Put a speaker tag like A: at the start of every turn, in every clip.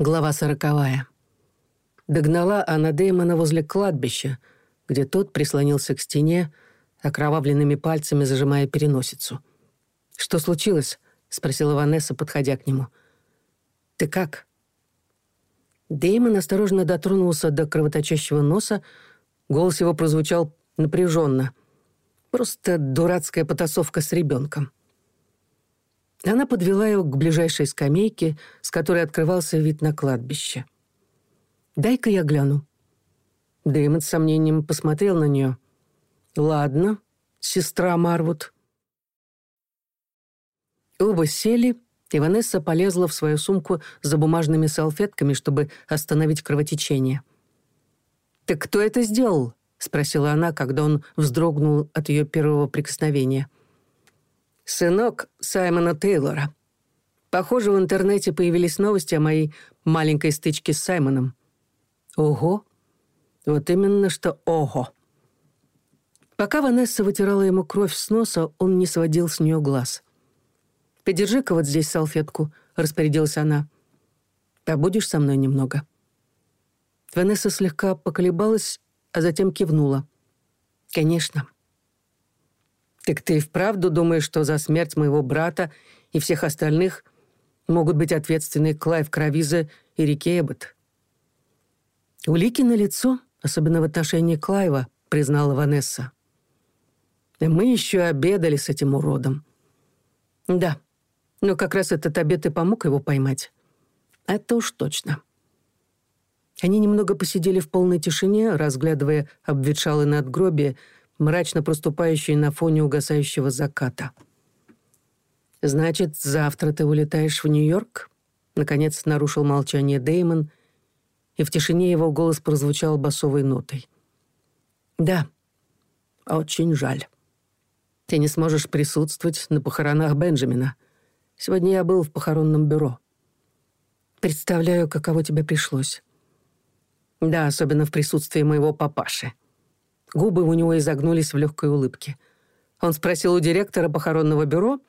A: Глава сороковая. Догнала она Дэймона возле кладбища, где тот прислонился к стене, окровавленными пальцами зажимая переносицу. «Что случилось?» — спросила Ванесса, подходя к нему. «Ты как?» Дэймон осторожно дотронулся до кровоточащего носа, голос его прозвучал напряженно. Просто дурацкая потасовка с ребенком. Она подвела его к ближайшей скамейке, с которой открывался вид на кладбище. «Дай-ка я гляну». Дэймон с сомнением посмотрел на нее. «Ладно, сестра Марвуд». Оба сели, и Ванесса полезла в свою сумку за бумажными салфетками, чтобы остановить кровотечение. «Так кто это сделал?» — спросила она, когда он вздрогнул от ее первого прикосновения. — Сынок Саймона Тейлора. Похоже, в интернете появились новости о моей маленькой стычке с Саймоном. Ого! Вот именно что ого! Пока Ванесса вытирала ему кровь с носа, он не сводил с нее глаз. «Подержи-ка вот здесь салфетку», — распорядилась она. «Побудешь со мной немного?» Ванесса слегка поколебалась, а затем кивнула. «Конечно». «Так ты и вправду думаешь, что за смерть моего брата и всех остальных могут быть ответственны Клайв Кравиза и Рики Эббот?» «Улики на лицо, особенно в отношении Клайва», — признала Ванесса. И «Мы еще обедали с этим уродом». «Да, но как раз этот обед и помог его поймать». «Это уж точно». мрачно проступающие на фоне угасающего заката. «Значит, завтра ты улетаешь в Нью-Йорк?» Наконец нарушил молчание Деймон, и в тишине его голос прозвучал басовой нотой. «Да, очень жаль. Ты не сможешь присутствовать на похоронах Бенджамина. Сегодня я был в похоронном бюро. Представляю, каково тебе пришлось. Да, особенно в присутствии моего папаши». Губы у него изогнулись в легкой улыбке. Он спросил у директора похоронного бюро,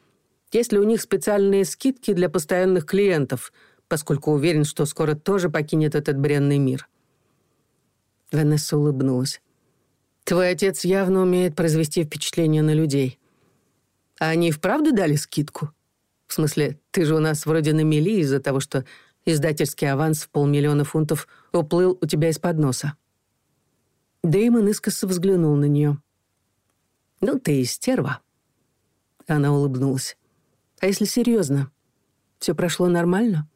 A: есть ли у них специальные скидки для постоянных клиентов, поскольку уверен, что скоро тоже покинет этот бренный мир. Ванесса улыбнулась. «Твой отец явно умеет произвести впечатление на людей. А они вправду дали скидку? В смысле, ты же у нас вроде на мели из-за Дэймон искоса взглянул на нее. «Ну ты и стерва». Она улыбнулась. «А если серьезно? Все прошло нормально?»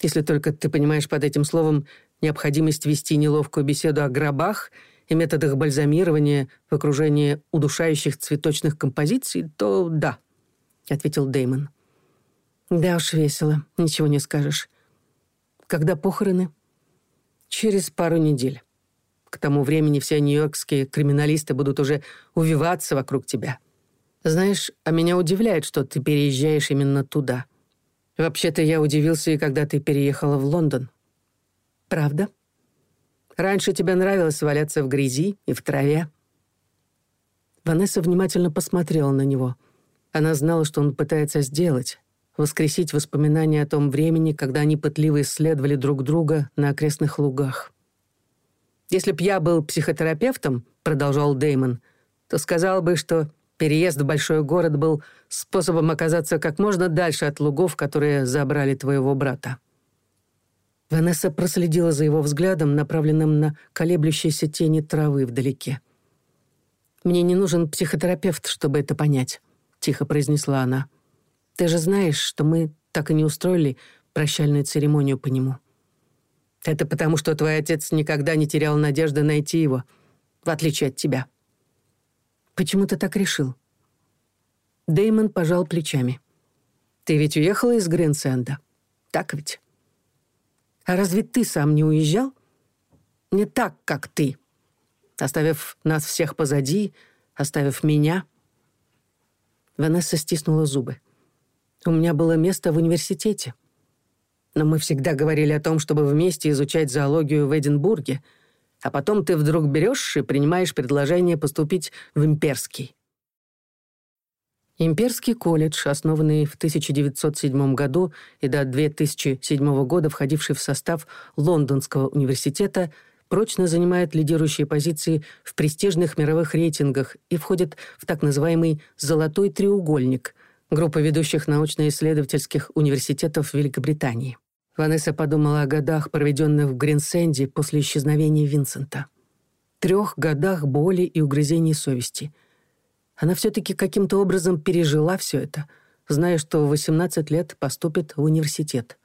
A: «Если только ты понимаешь под этим словом необходимость вести неловкую беседу о гробах и методах бальзамирования в окружении удушающих цветочных композиций, то да», — ответил Дэймон. «Да уж весело, ничего не скажешь. Когда похороны?» «Через пару недель». К тому времени все нью-йоркские криминалисты будут уже увиваться вокруг тебя. Знаешь, а меня удивляет, что ты переезжаешь именно туда. Вообще-то я удивился и когда ты переехала в Лондон. Правда? Раньше тебе нравилось валяться в грязи и в траве. Ванесса внимательно посмотрела на него. Она знала, что он пытается сделать — воскресить воспоминания о том времени, когда они пытливо исследовали друг друга на окрестных лугах. Если б я был психотерапевтом, продолжал Деймон, то сказал бы, что переезд в большой город был способом оказаться как можно дальше от лугов, которые забрали твоего брата. Ванесса проследила за его взглядом, направленным на колеблющиеся тени травы вдалеке. «Мне не нужен психотерапевт, чтобы это понять», — тихо произнесла она. «Ты же знаешь, что мы так и не устроили прощальную церемонию по нему». Это потому, что твой отец никогда не терял надежды найти его, в отличие от тебя. Почему ты так решил? Деймон пожал плечами. Ты ведь уехала из Гринсенда. Так ведь? А разве ты сам не уезжал? Не так, как ты. Оставив нас всех позади, оставив меня. Ванесса стиснула зубы. У меня было место в университете. Но мы всегда говорили о том, чтобы вместе изучать зоологию в Эдинбурге, а потом ты вдруг берешь и принимаешь предложение поступить в имперский. Имперский колледж, основанный в 1907 году и до 2007 года входивший в состав Лондонского университета, прочно занимает лидирующие позиции в престижных мировых рейтингах и входит в так называемый «золотой треугольник» — группа ведущих научно-исследовательских университетов Великобритании. Ванесса подумала о годах, проведенных в Гринсенде после исчезновения Винсента. Трех годах боли и угрызений совести — она все-таки каким-то образом пережила все это, зная, что в 18 лет поступит в университет.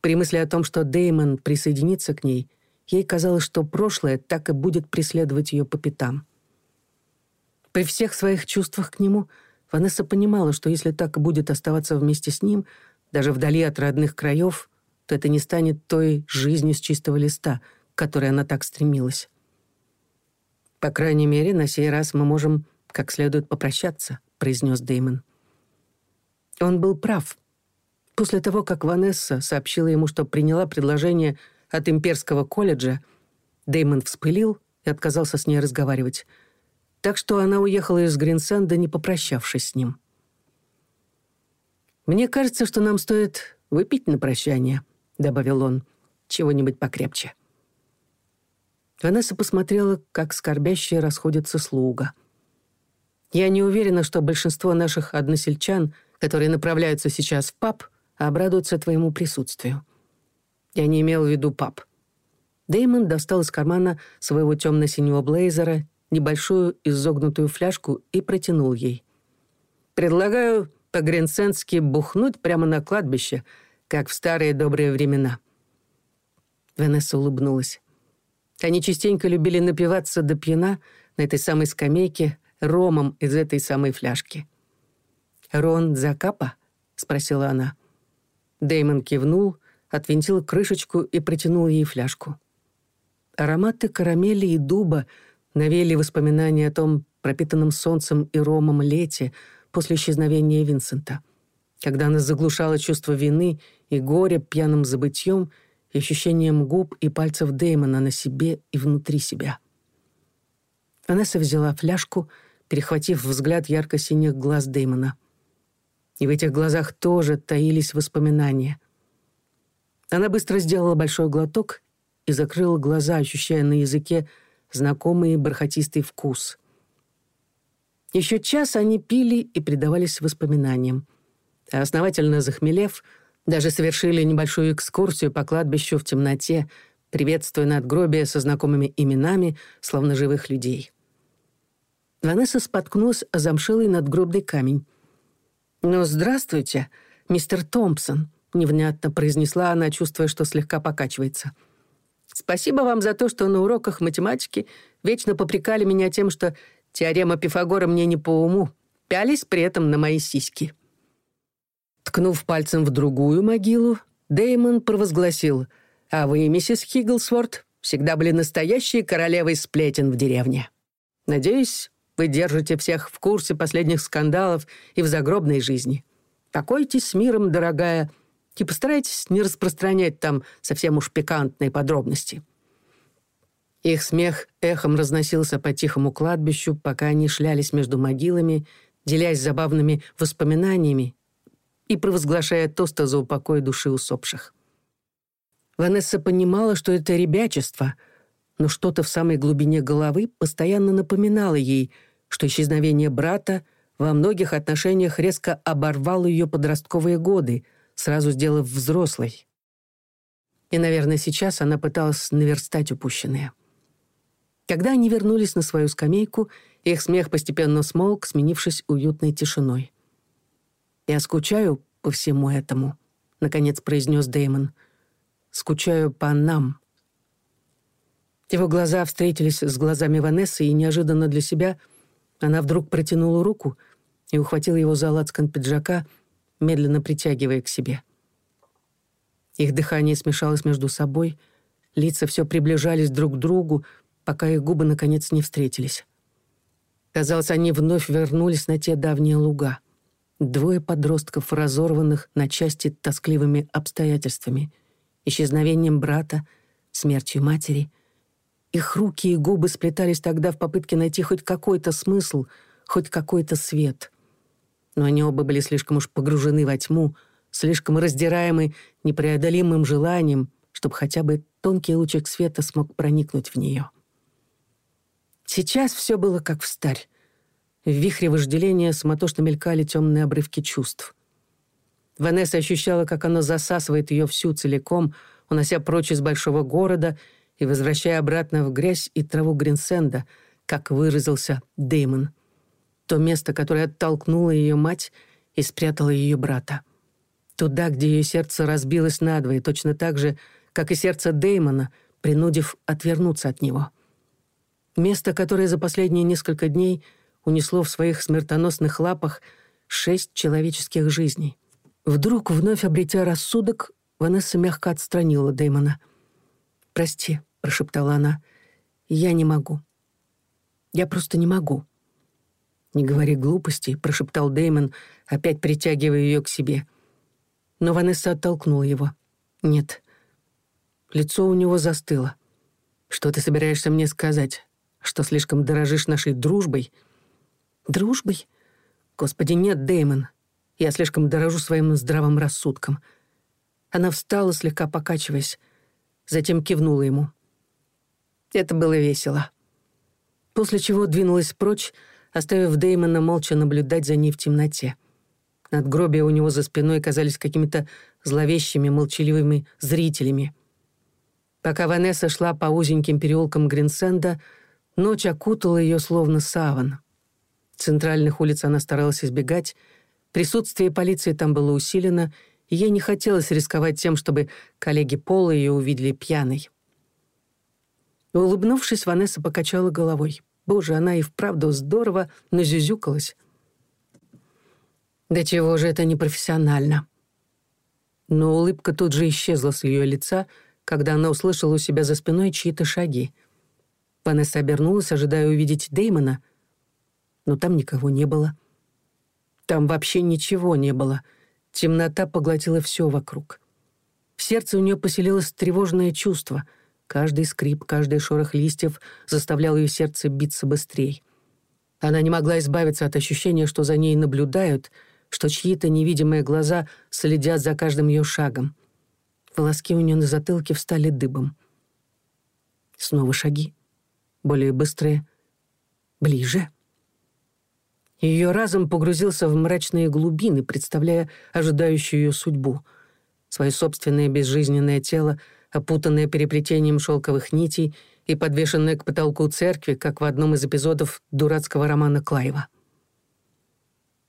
A: При мысли о том, что Деймон присоединится к ней, ей казалось, что прошлое так и будет преследовать ее по пятам. Ванесса понимала, что если так и будет оставаться вместе с ним, даже вдали от родных краев, то это не станет той жизнью с чистого листа, к которой она так стремилась. «По крайней мере, на сей раз мы можем как следует попрощаться», — произнес Деймон. Он был прав. После того, как Ванесса сообщила ему, что приняла предложение от имперского колледжа, Деймон вспылил и отказался с ней разговаривать — так что она уехала из Гринсенда, не попрощавшись с ним. «Мне кажется, что нам стоит выпить на прощание», — добавил он, — «чего-нибудь покрепче». Ванесса посмотрела, как скорбящие расходятся слуга. «Я не уверена, что большинство наших односельчан, которые направляются сейчас в паб, обрадуются твоему присутствию». Я не имел в виду паб. Дэймон достал из кармана своего темно-синего блейзера небольшую изогнутую фляжку и протянул ей. «Предлагаю по-гринсенски бухнуть прямо на кладбище, как в старые добрые времена». Венесса улыбнулась. Они частенько любили напиваться до пьяна на этой самой скамейке ромом из этой самой фляжки. «Рон Закапа?» — спросила она. Дэймон кивнул, отвинтил крышечку и протянул ей фляжку. Ароматы карамели и дуба — Навели воспоминания о том пропитанном солнцем и ромом лете после исчезновения Винсента, когда она заглушала чувство вины и горя пьяным забытьем и ощущением губ и пальцев Дэймона на себе и внутри себя. Ванесса взяла фляжку, перехватив взгляд ярко-синих глаз Дэймона. И в этих глазах тоже таились воспоминания. Она быстро сделала большой глоток и закрыла глаза, ощущая на языке знакомый бархатистый вкус. Еще час они пили и предавались воспоминаниям. А основательно захмелев, даже совершили небольшую экскурсию по кладбищу в темноте, приветствуя надгробия со знакомыми именами, словно живых людей. Ванесса споткнулась о замшилый надгробный камень. «Ну, здравствуйте, мистер Томпсон», — невнятно произнесла она, чувствуя, что слегка покачивается. «Здравствуйте». Спасибо вам за то, что на уроках математики вечно попрекали меня тем, что теорема Пифагора мне не по уму, пялись при этом на мои сиськи. Ткнув пальцем в другую могилу, Деймон провозгласил «А вы, миссис Хигглсворт, всегда были настоящей королевой сплетен в деревне. Надеюсь, вы держите всех в курсе последних скандалов и в загробной жизни. Покойтесь с миром, дорогая, — типа старайтесь не распространять там совсем уж пикантные подробности. Их смех эхом разносился по тихому кладбищу, пока они шлялись между могилами, делясь забавными воспоминаниями и провозглашая тосты за упокой души усопших. Ванесса понимала, что это ребячество, но что-то в самой глубине головы постоянно напоминало ей, что исчезновение брата во многих отношениях резко оборвало ее подростковые годы — сразу сделав взрослой. И, наверное, сейчас она пыталась наверстать упущенное. Когда они вернулись на свою скамейку, их смех постепенно смолк, сменившись уютной тишиной. «Я скучаю по всему этому», — наконец произнес Дэймон. «Скучаю по нам». Его глаза встретились с глазами Ванессы, и неожиданно для себя она вдруг протянула руку и ухватила его за лацкан пиджака, медленно притягивая к себе. Их дыхание смешалось между собой, лица все приближались друг к другу, пока их губы наконец не встретились. Казалось, они вновь вернулись на те давние луга. Двое подростков, разорванных на части тоскливыми обстоятельствами, исчезновением брата, смертью матери — их руки и губы сплетались тогда в попытке найти хоть какой-то смысл, хоть какой-то свет. Но они Но они оба были слишком уж погружены во тьму, слишком раздираемы непреодолимым желанием, чтобы хотя бы тонкий лучик света смог проникнуть в нее. Сейчас все было как в старь. В вихре вожделения суматошно мелькали темные обрывки чувств. Ванесса ощущала, как оно засасывает ее всю целиком, унося прочь из большого города и возвращая обратно в грязь и траву Гринсенда, как выразился Дэймон — То место, которое оттолкнуло ее мать и спрятало ее брата. Туда, где ее сердце разбилось надвое, точно так же, как и сердце Дэймона, принудив отвернуться от него. Место, которое за последние несколько дней унесло в своих смертоносных лапах шесть человеческих жизней. Вдруг, вновь обретя рассудок, Ванесса мягко отстранила Дэймона. «Прости», — прошептала она, — «я не могу. Я просто не могу». Не говори глупостей, прошептал Дэймон, опять притягивая ее к себе. Но Ванесса оттолкнула его. Нет. Лицо у него застыло. Что ты собираешься мне сказать? Что слишком дорожишь нашей дружбой? Дружбой? Господи, нет, Дэймон. Я слишком дорожу своим здравым рассудком. Она встала, слегка покачиваясь, затем кивнула ему. Это было весело. После чего двинулась прочь, оставив Дэймона молча наблюдать за ней в темноте. Надгробия у него за спиной казались какими-то зловещими, молчаливыми зрителями. Пока Ванесса шла по узеньким переулкам Гринсенда, ночь окутала ее словно саван. Центральных улиц она старалась избегать, присутствие полиции там было усилено, и ей не хотелось рисковать тем, чтобы коллеги Пола ее увидели пьяной. Улыбнувшись, Ванесса покачала головой — Боже, она и вправду здорово назюзюкалась. «Да чего же это непрофессионально?» Но улыбка тут же исчезла с ее лица, когда она услышала у себя за спиной чьи-то шаги. Ванесса обернулась, ожидая увидеть Деймона, но там никого не было. Там вообще ничего не было. Темнота поглотила все вокруг. В сердце у нее поселилось тревожное чувство — Каждый скрип, каждый шорох листьев заставлял ее сердце биться быстрее. Она не могла избавиться от ощущения, что за ней наблюдают, что чьи-то невидимые глаза следят за каждым ее шагом. Волоски у нее на затылке встали дыбом. Снова шаги. Более быстрые. Ближе. Ее разум погрузился в мрачные глубины, представляя ожидающую ее судьбу. Свое собственное безжизненное тело — опутанная переплетением шелковых нитей и подвешенная к потолку церкви, как в одном из эпизодов дурацкого романа Клайва.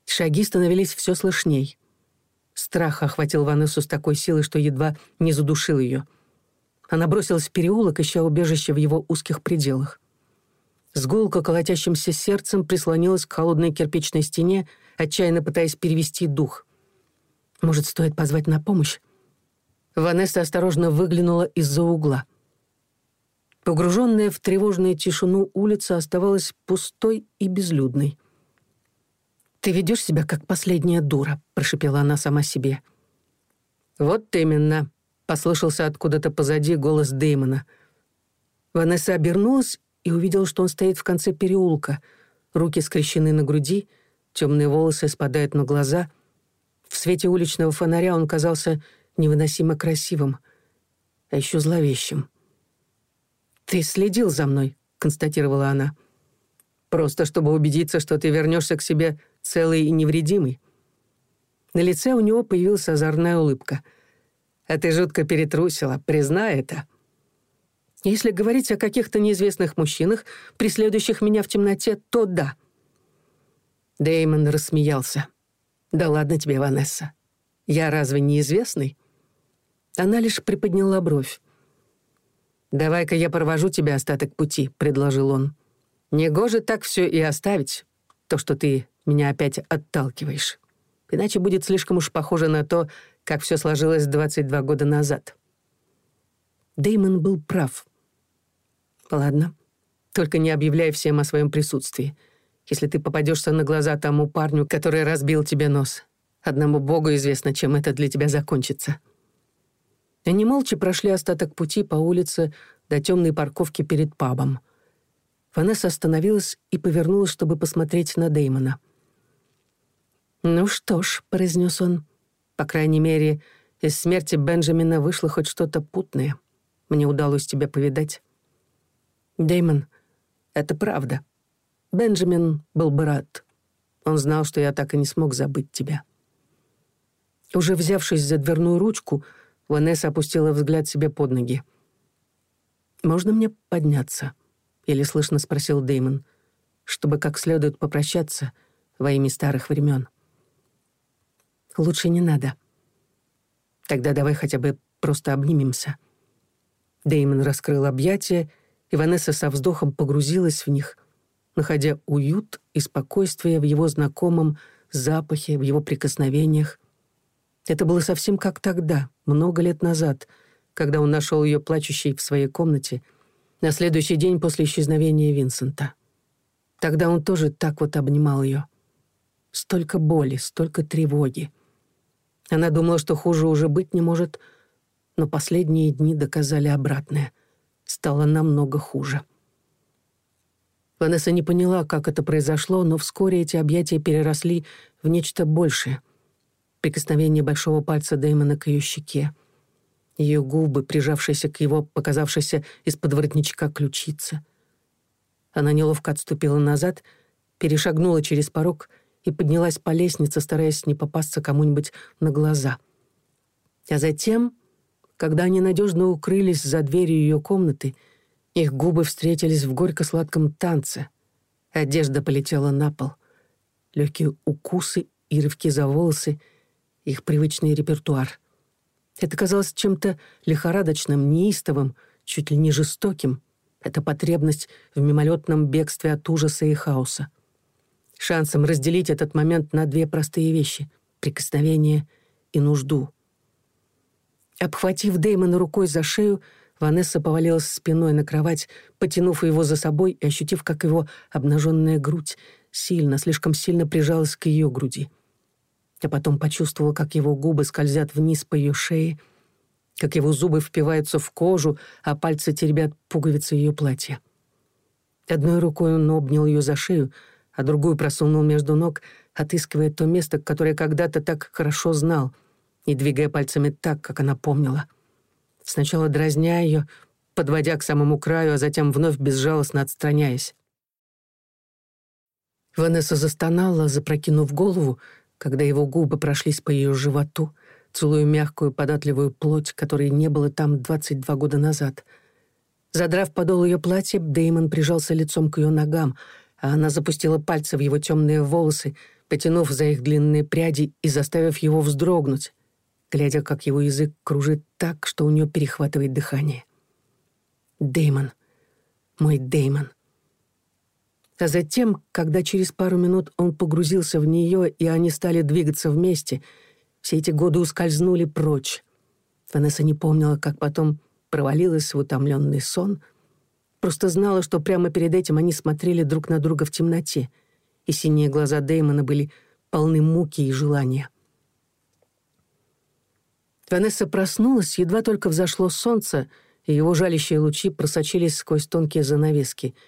A: Шаги становились все слышней. Страх охватил Ванессу с такой силой, что едва не задушил ее. Она бросилась в переулок, ища убежище в его узких пределах. С гулко колотящимся сердцем прислонилась к холодной кирпичной стене, отчаянно пытаясь перевести дух. Может, стоит позвать на помощь? Ванесса осторожно выглянула из-за угла. Погруженная в тревожную тишину улица оставалась пустой и безлюдной. «Ты ведешь себя как последняя дура», — прошепела она сама себе. «Вот именно», — послышался откуда-то позади голос Дэймона. Ванесса обернулась и увидел, что он стоит в конце переулка. Руки скрещены на груди, темные волосы спадают на глаза. В свете уличного фонаря он казался невыносимо красивым, а еще зловещим. «Ты следил за мной», — констатировала она. «Просто чтобы убедиться, что ты вернешься к себе целый и невредимый». На лице у него появилась озорная улыбка. «А ты жутко перетрусила, признай это». Если говорить о каких-то неизвестных мужчинах, преследующих меня в темноте, то да». Дэймон рассмеялся. «Да ладно тебе, Ванесса. Я разве неизвестный?» Она лишь приподняла бровь. «Давай-ка я провожу тебя остаток пути», — предложил он. «Негоже так все и оставить, то, что ты меня опять отталкиваешь. Иначе будет слишком уж похоже на то, как все сложилось 22 года назад». Деймон был прав. «Ладно, только не объявляй всем о своем присутствии, если ты попадешься на глаза тому парню, который разбил тебе нос. Одному богу известно, чем это для тебя закончится». Они молча прошли остаток пути по улице до темной парковки перед пабом. Ванесса остановилась и повернулась, чтобы посмотреть на Дэймона. «Ну что ж», — произнес он, — «по крайней мере, из смерти Бенджамина вышло хоть что-то путное. Мне удалось тебя повидать». «Дэймон, это правда. Бенджамин был бы рад. Он знал, что я так и не смог забыть тебя». Уже взявшись за дверную ручку, — Ванесса опустила взгляд себе под ноги. «Можно мне подняться?» — еле слышно спросил Деймон, чтобы как следует попрощаться во имя старых времен. «Лучше не надо. Тогда давай хотя бы просто обнимемся». Деймон раскрыл объятия, и Ванесса со вздохом погрузилась в них, находя уют и спокойствие в его знакомом запахе, в его прикосновениях — это было совсем как тогда, много лет назад, когда он нашел ее плачущей в своей комнате на следующий день после исчезновения Винсента. Тогда он тоже так вот обнимал ее. Столько боли, столько тревоги. Она думала, что хуже уже быть не может, но последние дни доказали обратное. Стало намного хуже. Ванесса не поняла, как это произошло, но вскоре эти объятия переросли в нечто большее — Прикосновение большого пальца Дэймона к ее щеке. Ее губы, прижавшиеся к его, показавшейся из-под воротничка ключицы. Она неловко отступила назад, перешагнула через порог и поднялась по лестнице, стараясь не попасться кому-нибудь на глаза. А затем, когда они надежно укрылись за дверью ее комнаты, их губы встретились в горько-сладком танце. Одежда полетела на пол. Легкие укусы и рывки за волосы — их привычный репертуар. Это казалось чем-то лихорадочным, неистовым, чуть ли не жестоким. Это потребность в мимолетном бегстве от ужаса и хаоса. Шансом разделить этот момент на две простые вещи — прикосновение и нужду. Обхватив Дэймона рукой за шею, Ванесса повалилась спиной на кровать, потянув его за собой и ощутив, как его обнаженная грудь сильно, слишком сильно прижалась к ее груди — А потом почувствовала, как его губы скользят вниз по ее шее, как его зубы впиваются в кожу, а пальцы теребят пуговицы ее платья. Одной рукой он обнял ее за шею, а другую просунул между ног, отыскивая то место, которое когда-то так Когда его губы прошлись по ее животу, целую мягкую податливую плоть, которой не было там 22 года назад. Задрав подол ее платья, Деймон прижался лицом к ее ногам, а она запустила пальцы в его темные волосы, потянув за их длинные пряди и заставив его вздрогнуть, глядя, как его язык кружит так, что у нее перехватывает дыхание. Деймон, мой Деймон, а Затем, когда через пару минут он погрузился в нее, и они стали двигаться вместе, все эти годы ускользнули прочь. Ванесса не помнила, как потом провалилась в утомленный сон, просто знала, что прямо перед этим они смотрели друг на друга в темноте, и синие глаза Дэймона были полны муки и желания. Ванесса проснулась, едва только взошло солнце, и его жалящие лучи просочились сквозь тонкие занавески —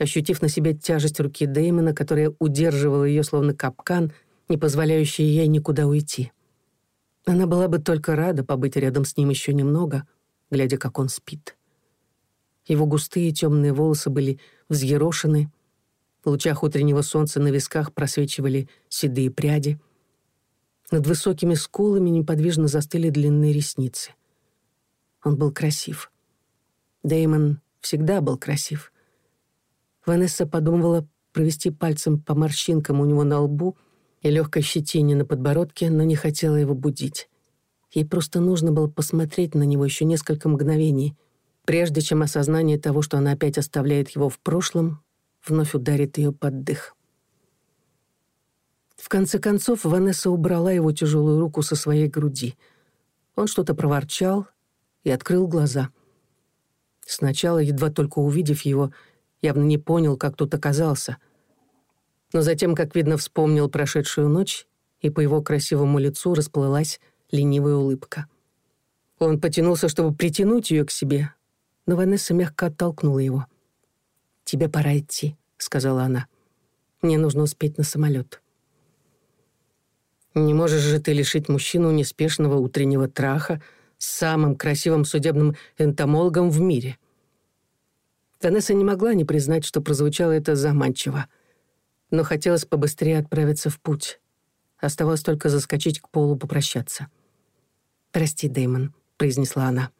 A: ощутив на себе тяжесть руки Дэймона, которая удерживала ее словно капкан, не позволяющий ей никуда уйти. Она была бы только рада побыть рядом с ним еще немного, глядя, как он спит. Его густые темные волосы были взъерошены, в лучах утреннего солнца на висках просвечивали седые пряди. Над высокими скулами неподвижно застыли длинные ресницы. Он был красив. Дэймон всегда был красив. Ванесса подумывала провести пальцем по морщинкам у него на лбу и легкой щетине на подбородке, но не хотела его будить. Ей просто нужно было посмотреть на него еще несколько мгновений, прежде чем осознание того, что она опять оставляет его в прошлом, вновь ударит ее под дых. В конце концов, Ванесса убрала его тяжелую руку со своей груди. Он что-то проворчал и открыл глаза. Сначала, едва только увидев его, — явно не понял, как тут оказался. Но затем, как видно, вспомнил прошедшую ночь, и по его красивому лицу расплылась ленивая улыбка. Он потянулся, чтобы притянуть ее к себе, но Ванесса мягко оттолкнула его. «Тебе пора идти», — сказала она. «Мне нужно успеть на самолет». Не можешь же ты лишить мужчину неспешного утреннего траха с самым Ванесса не могла не признать, что прозвучало это заманчиво. Но хотелось побыстрее отправиться в путь. Оставалось только заскочить к Полу попрощаться. «Прости, Дэймон», — произнесла она.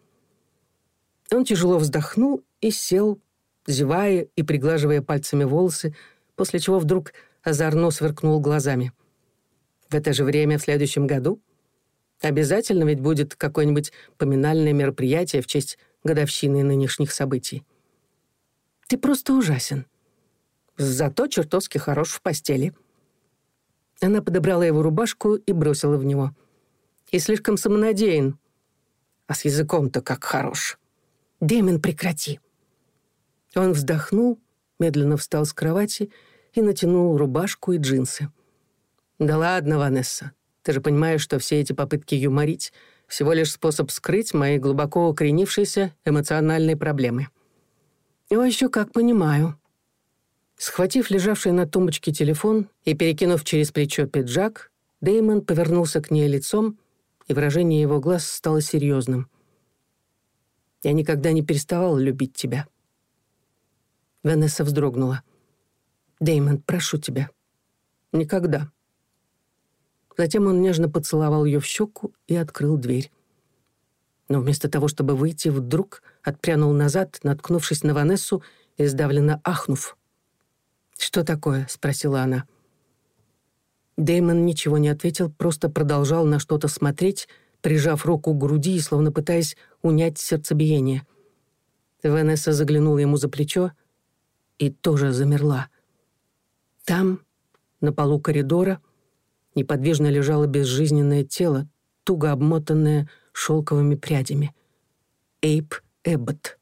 A: Он тяжело вздохнул и сел, зевая и приглаживая пальцами волосы, после чего вдруг озорно сверкнул глазами. «В это же время в следующем году? Обязательно ведь будет какое-нибудь поминальное мероприятие в честь годовщины нынешних событий. Ты просто ужасен. Зато чертовски хорош в постели». Она подобрала его рубашку и бросила в него. «И слишком самонадеян. А с языком-то как хорош. Дэмин, прекрати!» Он вздохнул, медленно встал с кровати и натянул рубашку и джинсы. «Да ладно, Ванесса, ты же понимаешь, что все эти попытки юморить — всего лишь способ скрыть мои глубоко укоренившиеся эмоциональные проблемы». «О, еще как понимаю». Схватив лежавший на тумбочке телефон и перекинув через плечо пиджак, Дэймон повернулся к ней лицом, и выражение его глаз стало серьезным — я никогда не переставала любить тебя». Ванесса вздрогнула. Дэймон, прошу тебя. Никогда». Но вместо того, чтобы выйти, вдруг отпрянул назад, наткнувшись на Ванессу и сдавленно ахнув. «Что такое?» — спросила она. Дэймон ничего не ответил, просто продолжал на что-то смотреть, прижав руку к груди и словно пытаясь унять сердцебиение. Ванесса заглянула ему за плечо и тоже замерла. Там, на полу коридора, неподвижно лежало безжизненное тело, туго обмотанное шелковыми прядями. Эйп Эббот.